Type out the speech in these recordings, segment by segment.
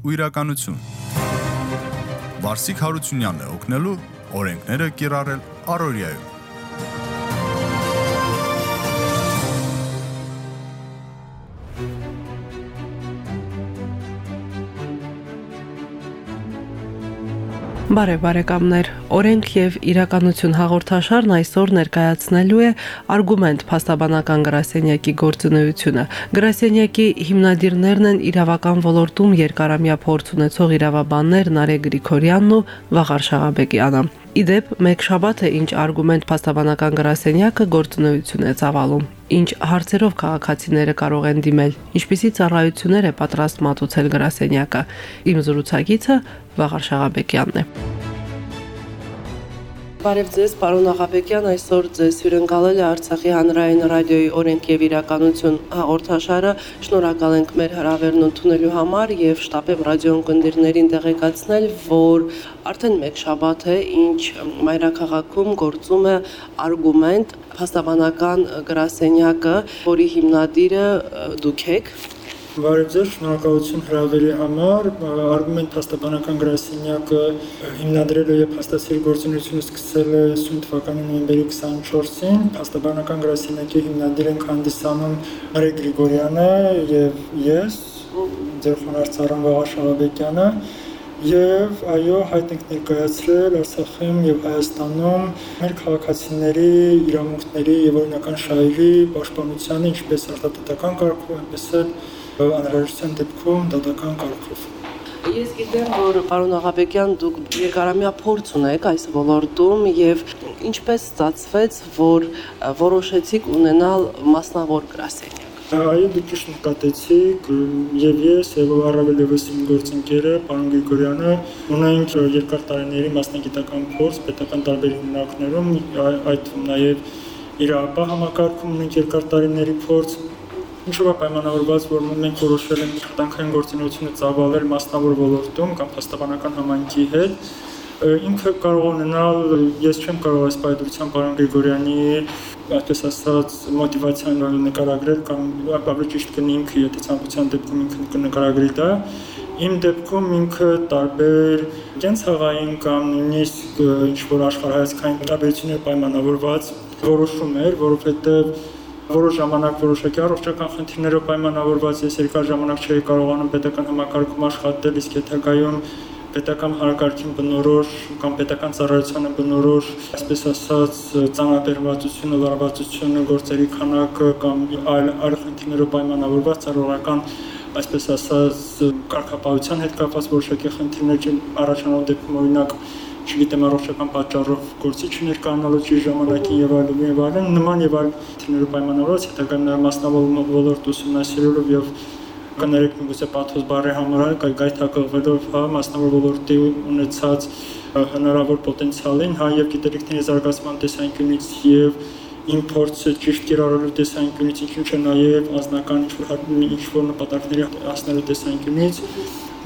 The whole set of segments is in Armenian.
ու իրականություն։ Վարսիկ Հարությունյանն է օգնելու օրենքները կիրառել Արորիայում։ Բարև բարեկամներ, օրենք եւ իրականություն հաղորդաշարն այսօր ներկայացնելու է արգումենտ փաստաբանական գրասենյակի գործունեությունը։ Գրասենյակի հիմնադիրներն են իրավական ոլորտում երկարամյա փորձ ունեցող իրավաբաններ Նարե Գրիգորյանն ու Վաղար Շաղաբեկյանը։ Իդեպ մեկ շաբաթ է ինչ արգումենտ փաստաբանական գրասենյակը գործունեություն է ծավալում։ Ինչ հարցերով քաղաքացիները կարող են դիմել, ինչպիսի ծառայություններ է պատրաստ մատուցել գրասենյակը։ Իմ զրուցակիցը Վաղար Շաղաբեկյանն է։ Բարև ձեզ, պարոն Աղաբեկյան, այսօր ձեզ հյուրընկալել է Արցախի հանրային ռադիոյի օրենք եւ իրականություն հաղորդաշարը։ Շնորհակալ ենք մեր հրավերն ընդունելու համար եւ շտապեմ ռադիոն կնդիրներին տեղեկացնել, որ արդեն մեկ շաբաթ է, ինչ Մայրաքաղաքում գործում է արգումենտ փաստաբանական գրասենյակը, որի հիմնադիրը դուք եք Բարև ձեզ, շնորհակալություն հրավերի համար։ Արգումենտ փաստաբանական գրասենյակը հիմնադրել է եւ փաստացիր գործունեությունը սկսել է 50 թվականի նոյեմբերի 24-ին։ Փաստաբանական գրասենյակի հիմնադիր ենք հանդիսանում Մարի Գրիգորյանը եւ ես, ձեր խոնարհցարան Վաղա Շահաբեկյանը եւ այո հայտ ենք ներկայացրել Արցախում եւ Հայաստանում մեր քաղաքացիների իրավունքների եւ օրինական շահերի պաշտպանությանը ինչպես արտադրական կարգով, այնպես էլ անհրաժեշտության դեպքում դատական կարգով։ Ես գիտեմ, որ պարոն Աղաբեկյան դուք երկարամյա փորձ ունեք այս ոլորտում եւ ինչպես ստացվեց, որ որոշեցիք ունենալ մասնավոր գրասենյակ։ Այո, դուք ճիշտ նկատեցիք, եւ ես եւ առավել եւս իմ գործընկերը պարոն Գրիգորյանը ունենք երկար տարիների մասնագիտական փորձ պետական տարբեր հիմնարկներում, այդ նաեւ իրապահ համակարգում ունենք երկար տարիների փորձ ինչով է պայմանավորված, որ մենք որոշել ենք աշխատանքային գործունեությունը ծավալել մասնավոր ոլորտում կամ փաստաբանական համայնքի հետ, ինքը կարող ունենալ, ես չեմ կարող այս պայդրության պարոն Գրիգորյանի այսպես ասած մոտիվացիան նկարագրել կամ ավելի ճիշտ կնի ինքը եթե ցանկության դեպքում ինքը կնկարագրի դա իմ դեպքում ինքը տարբեր կենցաղային կամ նույնիսկ ինչ որ աշխարհայացքային տարբերություններ պայմանավորված որոշում էր, որովհետև որոշ ժամանակ որոշակի առողջական խնդիրներով պայմանավորված ես երկար ժամանակ չէի կարողանում պետական համակարգում աշխատել, իսկ հետագայում պետական հարակարգին բնորոշ կամ պետական ծառայությանը բնորոշ, այսպես ասած, ծանրաբերվածությունը, լարվածությունը, գործերի քանակը կամ այլ այլ խնդիրներով պայմանավորված ծառայական այսպես ասած կարգապահության հետ կապված որոշակի խնդիրներ առաջանալու դեպքում օրինակ չգիտեմ առողջական պատճառով գործի չներկայանալու չի ժամանակին եւ այլն եւ այլն նման եւ այլ թիմերով պայմանավորված հետագայում նաեւ մասնավոր ոլորտ ուսումնասիրելով եւ կներեք միգուցե պաթոս բարի համար գայթակղվելով հա մասնավոր ոլորտի ունեցած հնարավոր պոտենցիալին հա եւ գիտելիքների զարգացման տեսանկյունից եւ իմ փորձը ճիշտ կիրառելու տեսանկյունից ինչու՞ չէ նաեւ անձնական ինչ-որ ինչ-որ նպատակների հասնելու տեսանկյունից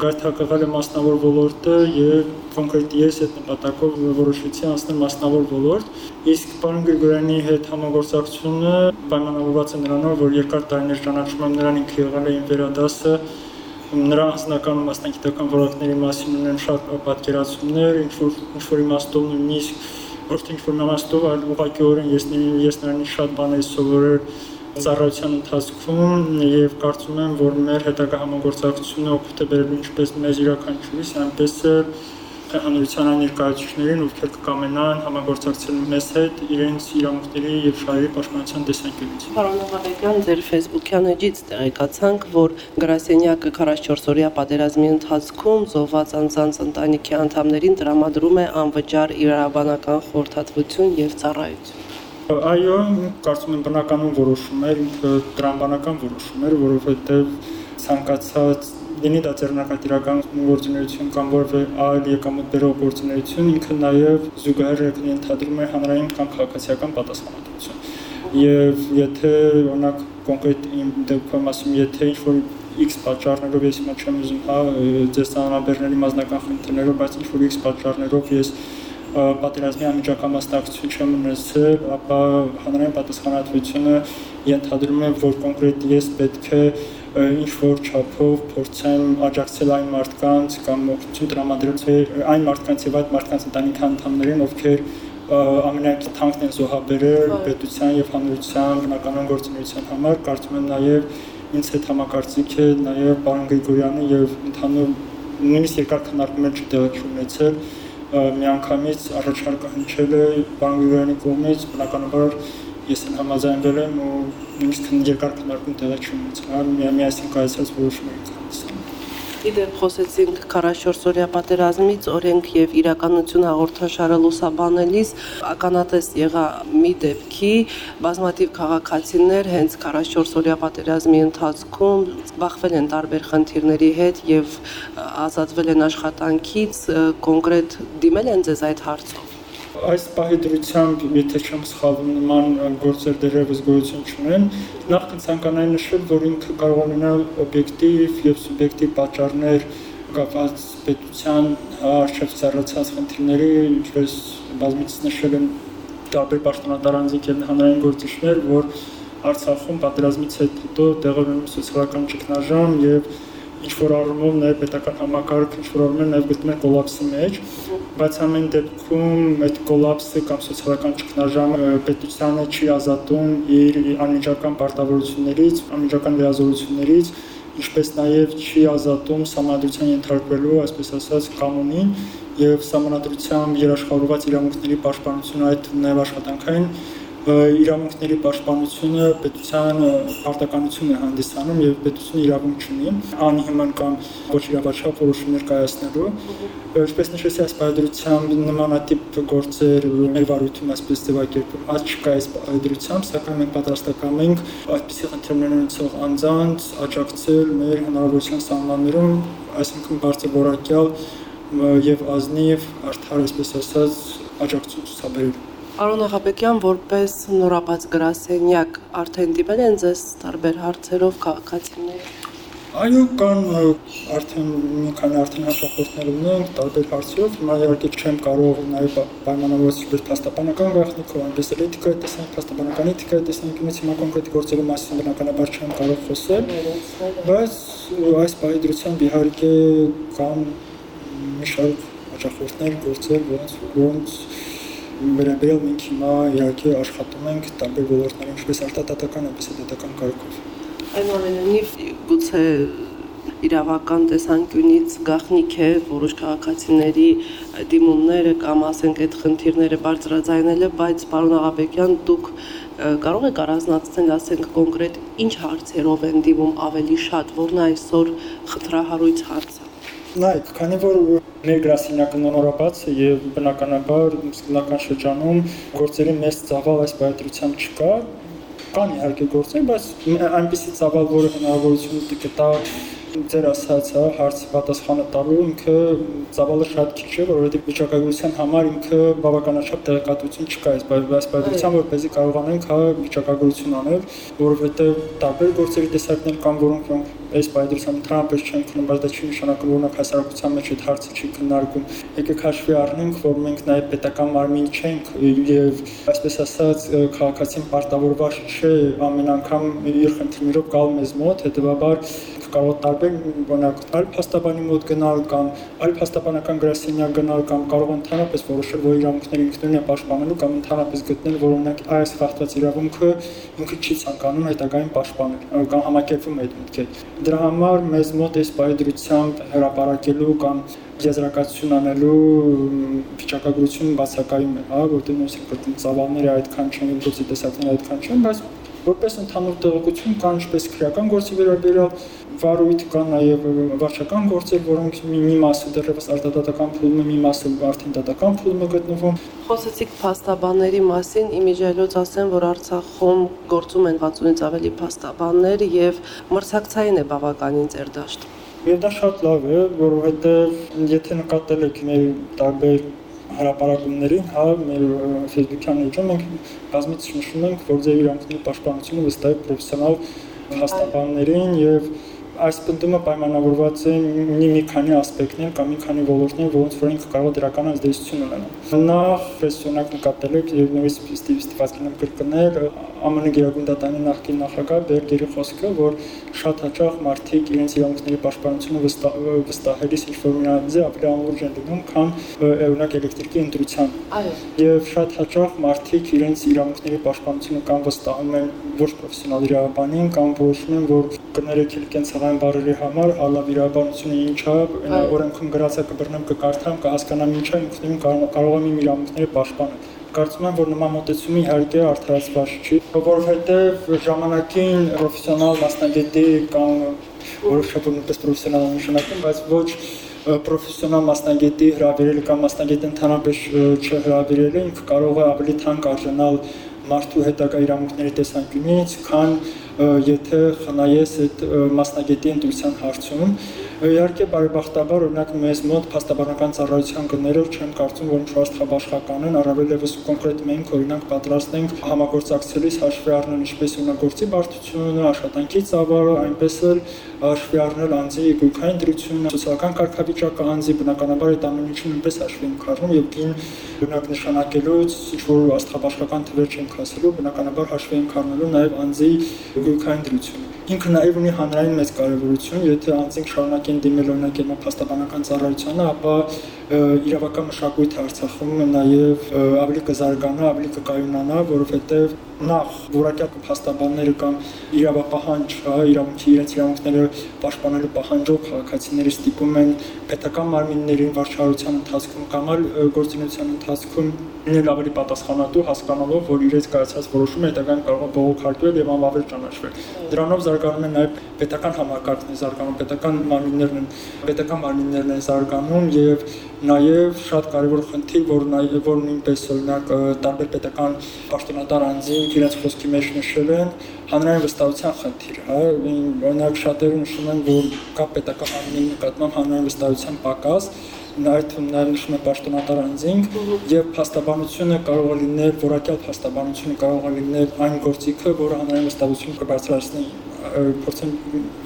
գայթակղել է մասնավոր ոլորտը եւ կոնկրետ ես այդ նպատակով որոշեցի անցնել մասնավոր ոլորտ, իսկ պարոն Գրիգորյանի հետ համագործակցությունը պայմանավորված է նրանով, որ երկար տարիներ ճանաչում եմ նրան ինքը եղել է իմ վերադասը նրա անձնական մասնագիտական որակների մասին ունեն շատ պատկերացումներ, ինչ որ ինչ որ իմաստով նույնիսկ ոչ թե ինչ որ իմաստով, այլ ուղղակիորեն ես ես նրանից շատ բաներ սովորել ծառայության ընթացքում եւ կարծում եմ, որ մեր հետագա համագործակցությունը օգուտ է բերելու ինչպես մեզ յուրաքանչյուրիս, այնպես էլ հանրության ներկայացուցիչներին, ովքեր կկամենան համագործակցել մեզ հետ իրենց իրավունքների եւ շահերի պաշտպանության տեսանկյունից։ Պարոն Ղավեկյան, ձեր Facebook-յան էջից տեղեկացանք, որ գրասենյակը 44-օրյա պատերազմի ընթացքում զոհված անձանց ընտանիքի անդամներին տրամադրում է անվճար իրավաբանական խորհրդատվություն եւ ծառայություն։ Այո, կարծում եմ բնականon որոշում էր, ինքը տրամբանական որոշում էր, որովհետև ցանկացած լինի դա ձեռնարկատիրական գործունեություն կամ որևէ այլ եկամուտ բերող գործունեություն, ինքը նաև զուգահեռ ենթադրում է հանրային կամ քաղաքացիական պատասխանատվություն։ Եվ եթե օրինակ կոնկրետ իմ դեպքում ասում, եթե ինչ-որ X պատճառներով ես հիմա չեմ ուզում, հա, ձեր ցանրաբերների մասնական խնդիրներով, բայց ինչ-որ X պատճառներով ես պատերազմի անմիջական մասնակցություն չեմ ունեցել, ապա հանրային պատասխանատվությունը ենթադրում է, որ կոնկրետ ես պետք է ինչ որ չափով փորձեմ աջակցել այն մարդկանց կամ օգնություն տրամադրել այն մարդկանց եւ այդ մարդկանց ընտանիքի անդամներին, ովքեր ամենաթանկն են զոհաբերել պետության եւ հանրության բնականon գործունեության համար, կարծում եմ նաեւ ինձ հետ համակարծիք է նաեւ պարոն Գրիգորյանը եւ ընդհանուր նույնիսկ երկար քննարկումներ չտեղի ունեցել միանգամից առաջարկը հնչել է բանկերանի կողմից բնականաբար ես այն համաձայնվել եմ ու նույնիսկ երկար քննարկում տեղի ունեցել միասին կայացած որոշումների կհանդիսանում Իդեպ խոսեցինք 44-օրյա պատերազմից, օրենք եւ իրականություն հաղորդաշարը լուսաբանելիս ականատես եղա մի դեպքի բազմաթիվ քաղաքացիներ հենց 44-օրյա պատերազմի ընթացքում զբաղվել են տարբեր խնդիրների հետ եւ ազատվել են աշխատանքից, կոնկրետ դիմել են ձեզ այդ հարցով այս պահի դրությամբ, եթե չեմ սխալվում, նման գործեր դերևս գոյություն չունեն, նախ կցանկանայի նշել, որ ինքը կարող է ունենալ օբյեկտիվ եւ սուբյեկտիվ պատճառներ կապված պետության արժեվ ծառացած խնդիրների, ինչպես բազմիցս նշել են տարբեր պաշտոնատարանձիկ եւ հանրային գործիչներ, որ Արցախում պատերազմից հետո տեղի ունենում սոցիալական ճգնաժամ եւ ինչ որ առումով նաև պետական համակարգ ինչ որ առումով նաև գտնում է կոլապսի մեջ, բայց ամեն դեպքում այդ կոլապսը կամ սոցիալական ճգնաժամը պետությանը չի ազատում իր անմիջական պարտավորություններից, անմիջական վերազորություններից, ինչպես նաև չի ազատում համադրության ենթարկվելու, այսպես ասած, կանոնին եւ համանդրությամբ երաշխավորված իրավունքների պաշտպանությունը այդ նաև աշխատանքային իրավունքների պաշտպանությունը պետության արտականություն է հանդիսանում եւ պետությունը իրավունք չունի անհիմն կամ ոչ իրավաչափ որոշումներ կայացնելու ինչպես նշեցի այս պայդրությամբ նմանատիպ գործեր մեր վարույթում այսպես ձևակերպում աճ չկա այս պայդրությամբ սակայն մենք պատրաստական ենք այսպիսի խնդիրներ ունեցող անձանց աջակցել մեր հնարավորության սահմաններում այսինքն բարձրորակյալ եւ ազնիվ արդար այսպես ասած աջակցություն ցուցաբերել Արոն Աղաբեկյան որպես նորապաց գրասենյակ արդեն դիմել են ձեզ տարբեր հարցերով քաղաքացիներ։ Այո, կան արդեն մի քանի արդեն հաշվարկներ ունենք տարբեր հարցերով, հիմա իհարկե չեմ կարող նաև պայմանավորված ինչպես փաստաբանական գաղտնիքով, այնպես էլ էթիկայի տեսանյութ, փաստաբանական էթիկայի տեսանյութից հիմա կոնկրետ գործերի մասին բնականաբար չեմ կարող խոսել, բայց այս պայդրությամբ իհարկե կան մի շարք հաջախորդներ, գործեր, որոնց որոնց վերաբերյալ մենք հիմա իհարկե աշխատում ենք տարբեր ոլորտների, ինչպես արտադատական, այնպես էլ դատական կարգով։ Այնուամենայնիվ գուցե իրավական տեսանկյունից գաղտնիք է որոշ քաղաքացիների դիմումները կամ ասենք այդ խնդիրները բարձրաձայնելը, բայց պարոն Աղաբեկյան, դուք կարող եք առանձնացնել, ասենք կոնկրետ ինչ հարցերով են դիմում ավելի շատ, որն այսօր խնդրահարույց հարց է։ Նայեք, քանի որ մեր գրասենյակը նորաբաց է եւ բնականաբար սկզբնական շրջանում գործերի մեծ ծավալ այս բայդրությամբ չկա, կան իհարկե գործեր, բայց այնպիսի ծավալ, որը հնարավորություն կտա ձեր ասած, հա, հարցի պատասխանը տալու ինքը ծավալը շատ քիչ է, որովհետեւ վիճակագրության համար ինքը բավականաչափ տեղեկատվություն չկա այս այս պատմության, որպեսզի կարողանենք հա վիճակագրություն անել, որովհետեւ տարբեր գործերի տեսակներ կան, որոնք այս բայդրության Թրամփը չեն քնում, բայց դա չի նշանակում, որ նա հասարակության մեջ այդ հարցը չի քննարկում։ Եկեք հաշվի առնենք, որ մենք նաև պետական մարմին չենք եւ այսպես ասած քաղաքացին պարտավորված չէ ամեն անգամ իր խնդիրներով գալ մեզ մոտ, հետեւաբար կարող տարբեր բանակ այլ փաստաբանի մոտ գնալ կամ այլ փաստաբանական գրասենյակ գնալ կամ կարող ընդհանրապես որոշել որ իրավունքները ինքնուրույն է պաշտպանելու կամ ընդհանրապես գտնել որ օրինակ այս խախտած իրավունքը ինքը չի ցանկանում հետագային պաշտպանել կամ համակերպվում այդ միտքը դրա համար մեզ մոտ այս բայդրությամբ հրապարակելու կամ եզրակացություն անելու վիճակագրություն բացակայում է, հա, որտեղ նույնիսկ ծավալները այդքան չեն, գործի տեսակները այդքան չեն, բայց որպես ընդհանուր տեղեկություն կան ինչպես քրեական գործի վերաբերյալ վարույթ կան նաև վարչական գործեր, որոնք մի, մի մասը դեռևս արտադատական փուլում է, մի մասը արդեն դատական փուլում է գտնվում։ Խոսեցիք փաստաբանների մասին, իմիջիայլոց ասեմ, որ Արցախում գործում են 60-ից ավելի փաստաբաններ եւ մրցակցային է բավականին ծեր դաշտ։ Եվ դա շատ լավ է, որովհետեւ եթե նկատել եք մեր տարբեր հրապարակումներին, հա, մեր Facebook-յան էջում մենք բազմից նշում ենք, որ ձեր իրավունքների պաշտպանությունը վստահ է պրոֆեսիոնալ հաստատաններին եւ այս պնդումը պայմանավորված է ունի մի քանի ասպեկտներ կամ մի քանի ոլորտներ, որոնց որ ինքը կարող է դրական ազդեցություն ունենալ։ Նախ ֆեսիոնակ նկատել եք եւ նույնիսկ ստիպվածքին եմ կրկնել ԱՄՆ Գերագույն նախկին նախագահ Բերգերի խոսքը, որ շատ հաճախ մարդիկ իրենց իրավունքների պաշտպանությունը վստահելիս ինչ որ միանձի ավելի անորոշ են լինում, քան օրինակ էլեկտրիկի ընտրության։ Այո։ Եվ շատ հաճախ մարդիկ իրենց իրավունքների պաշտպանությունը կամ վստահում են ոչ պրոֆեսիոնալ իրավաբանին, կամ որոշում են, որ կներեք իրեն ցեղային բարերի համար ալավ իրավաբանությունը ինչա, օրենքում գրած է կբռնեմ, կկարդամ, կհասկանամ ինչա, ինքնին կարող եմ իմ իրավունքները պաշտպանել կարծում եմ, որ նման մոտեցումը իհարկե արդարացված չի, որովհետև ժամանակին պրոֆեսիոնալ մասնագետի կամ որոշակի նույնպես պրոֆեսիոնալ նշանակում, բայց ոչ պրոֆեսիոնալ մասնագետի հրավիրելը կամ մասնագետի ընդհանրապես չհրավիրելը ինքը կարող է ավելի թանկ արժանալ մարդու հետագա իրավունքների տեսանկյունից, քան եթե խնայես այդ մասնագետի ընտրության հարցում Իհարկե բարեբախտաբար օրինակ մեզ մոտ փաստաբանական ծառայության գներով չեմ կարծում, որ ինչ-որ աստղաբաշխական են, առավել եւս կոնկրետ մենք օրինակ պատրաստենք համագործակցելիս հաշվի առնել ինչպես ունագործի բարդությունը, աշխատանքի ծավալը, այնպես էլ հաշվի առնել անձի գույքային դրությունը, սոցիալական կարգավիճակը անձի բնականաբար այդ ամեն ինչը նույնպես հաշվի ենք առնում եւ կին օրինակ նշանակելուց ինչ որ աստղաբաշխական թվեր չենք ասելու, բնականաբար հաշվի ենք առնելու նաեւ անձի գույքային դրությունը ինքը նաև ունի հանրային մեծ կարևորություն, եթե անձինք շարունակեն դիմել օրինակ եմա փաստաբանական ծառայությանը, ապա իրավական մշակույթը Արցախում նաև ավելի կզարգանա, ավելի կկայունանա, որովհետև նախ որակյալ փաստաբանները կամ իրավապահանջ, հա, իրավունքի իրենց իրավունքները պաշտպանելու պահանջող քաղաքացիները ստիպում են պետական մարմիններին վարչարության ընթացքում կամ այլ գործունեության ընթացքում լինել ավելի պատասխանատու, հասկանալով, որ իրենց կայացած որոշումը հետագայում կարող է բողոքարկվել եւ անվավեր ճանաչվել։ Դրանով զարգանում է նաեւ պետական համակարգն զարգանում, պետական մարմիններն են, պետական մարմիններն են զարգանում եւ Նաև շատ կարևոր խնդիր, որ նաև որ նույնպես օրինակ տարբեր պետական պաշտոնատար անձինք իրենց խոսքի մեջ նշել են հանրային վստահության խնդիր, հա, օրինակ շատերը նշում են, որ կա պետական հանրային նկատմամբ հանրային վստահության պակաս, նաև նաև նշում է պաշտոնատար անձինք եւ փաստաբանությունը կարող է լինել որակյալ փաստաբանությունը կարող է լինել այն գործիքը, որը հանրային վստահություն կբարձրացնի փորձեն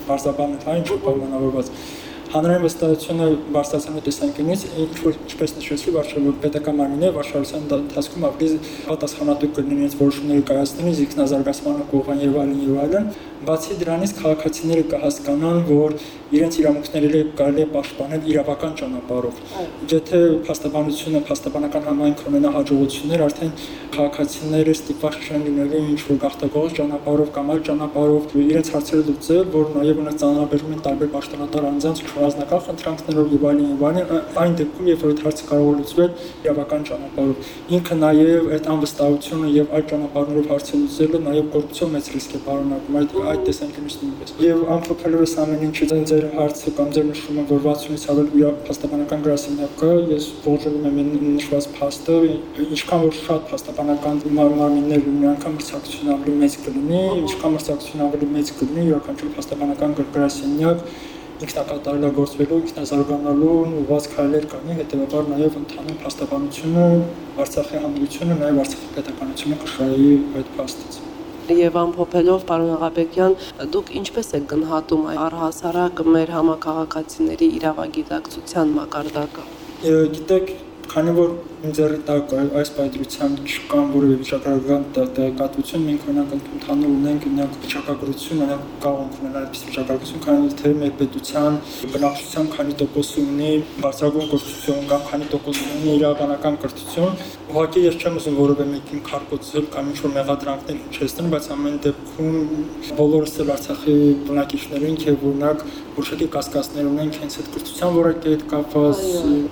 բարձրաբանել, հա, ինչ պայմանավորված հանրային վստահությունը բարձրացնելու տեսանկյունից ինչ որ ինչպես նշեցի վարչապետ պետական մարմինները վարչարության ընթացքում ավելի պատասխանատու կլինեն իրենց որոշումները կայացնելիս ինքնազարգացմանը կողան եւ այլն եւ այլն բացի դրանից քաղաքացիները կհասկանան որ իրենց իրավունքները կարելի է պաշտպանել իրավական ճանապարհով եթե փաստաբանությունը փաստաբանական համայնք ունենա հաջողություններ արդեն քաղաքացիները ստիպված չեն լինելու ինչ որ գաղտագող ճանապարհով կամ այլ ճանապարհով իրենց հարցերը լուծել որ նաեւ ունեն ծանրաբերում են տարբեր պաշտոնատար անձանց անձնական խնդրանքներով եւ այլն եւ այլն այն դեպքում երբ որ այդ հարցը կարող է լուծվել իրավական ճանապարհով ինքը նաեւ այդ անվստահությունը եւ այլ ճանապարհներով հարցը լուծելը նաեւ կոռուպցիոն մեծ ռիսկ է պարունակում այդ այդ տեսանկյունից նույնպես եւ ամփոփելուց ամեն ինչը ձեր հարցը կամ ձեր նշումը որ 60-ից ավել փաստաբանական գրասենյակը ես ողջունում եմ նշված փաստը ինչքան որ շատ փաստաբանական մարմիններ ունի անգամ մրցակցությունը ավելի մեծ կլինի ինչքան մրցակցությունը ավելի մեծ կլինի յուրաքանչյուր փաստաբանական գրասենյակ ինքնակատարելագործվելու, ինքնազարգանալու ուղղված քայլեր կանի, հետեւաբար նաև ընդհանուր փաստաբանությունը, Արցախի համայնությունը, նաև Արցախի պետականությունը կշահի այդ փաստից եւ ամփոփելով պարոն Աղաբեկյան դուք ինչպես եք գնահատում առհասարակ մեր համակարգացիների իրավագիտակցության մակարդակը? Գիտեք քանի որ ձեռի տակ այս պայծրությամբ չկան որևէ վիճակագրական տեղեկատվություն, մենք օրինակ ընդհանուր ունենք օրինակ վիճակագրություն, օրինակ կարող ենք ունենալ այսպես վիճակագրություն, քանի թե մեր պետության բնակչության քանի տոկոս ունի բարձրագույն կրթություն կամ քանի տոկոս ունի իրավաբանական կրթություն։ Ուղղակի ես չեմ ուզում որևէ մեկին քարկոծել կամ ինչ-որ մեղադրանքներ հնչեցնել, բայց ամեն դեպքում բոլորս էլ Արցախի բնակիչներ ենք եւ օրինակ որոշակի կասկածներ ունենք հենց այդ կրթության որակի հետ կապված,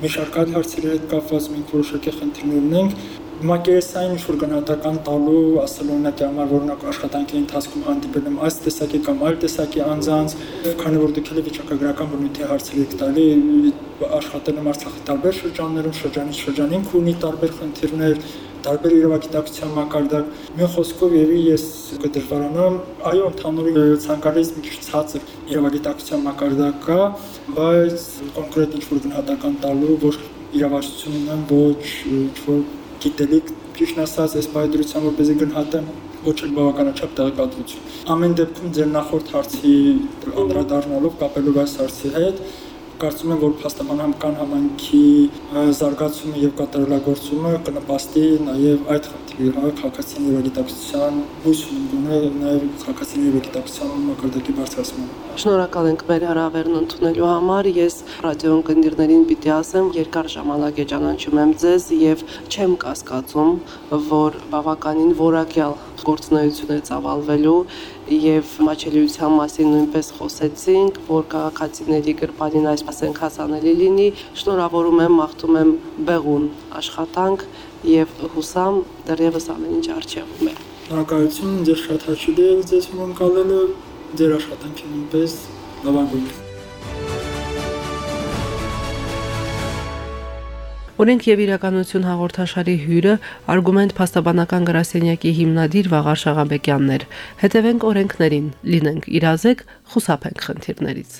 մի շարք այլ հարցերի հետ կապված մենք որոշակի խնդիրներ ունենք մակերեսային ինչ-որ գնահատական տալու, ասել օրինակ համար, որ օրինակ աշխատանքի ընթացքում հանդիպել եմ այս տեսակի կամ այլ տեսակի անձանց, քանի որ դուք էլ վիճակագրական բնույթի հարցեր եք տալի, աշխատել եմ Արցախի տարբեր շրջաններում, շրջանից շրջանին ունի տարբեր խնդիրներ, տարբեր իրավագիտակցության մակարդակ։ Մի խոսքով եւի ես կդրվարանամ, այո, ընդհանուր ցանկալից մի քիչ ցածր իրավագիտակցության մակարդակ կա, բայց կոնկրետ ինչ-որ գնահատական տալու ոչ իրավասություն ունեմ, ոչ ինչ-որ գիտելիք ճիշտ ասած, այս բայդրության որպեսի գնահատեմ ոչ էլ բավականաչափ տեղեկատվություն։ Ամեն դեպքում ձեր նախորդ հարցի անդրադառնալով կապելով այս հարցի հետ, կարծում եմ, որ փաստաբանական համանքի զարգացումը եւ կատարելագործումը կնպաստի նաեւ այդ խնդրի քաղաքացիների երիտասարդության հույս ունենալու նաեւ քաղաքացիների երիտասարդության մակարդակի բարձրացմանը։ Շնորհակալ ենք մեր հրավերն ընդունելու համար։ Ես ռադիոն կնդիրներին պիտի ասեմ, երկար ժամանակ է ճանաչում եմ ձեզ եւ չեմ կասկածում, որ բավականին որակյալ գործունեություն է ծավալվելու եւ մաչելիության մասին նույնպես խոսեցինք, որ քաղաքացիների գրպանին այսպես ենք հասանելի լինի։ Շնորհավորում եմ, մաղթում եմ բեղուն աշխատանք եւ հուսամ դեռևս ամեն ինչ արժևում է։ Շնորհակալություն, ձեր շատ հաճելի է ձեզ ընկալելը, ձեր աշխատանքի նույնպես լավագույն։ Օրենք եւ իրականություն հաղորդաշարի հյուրը արգումենտ փաստաբանական գրասենյակի հիմնադիր Վաղար Շաղաբեկյանն էր։ Հետևենք օրենքներին, լինենք իրազեկ, խուսափենք խնդիրներից։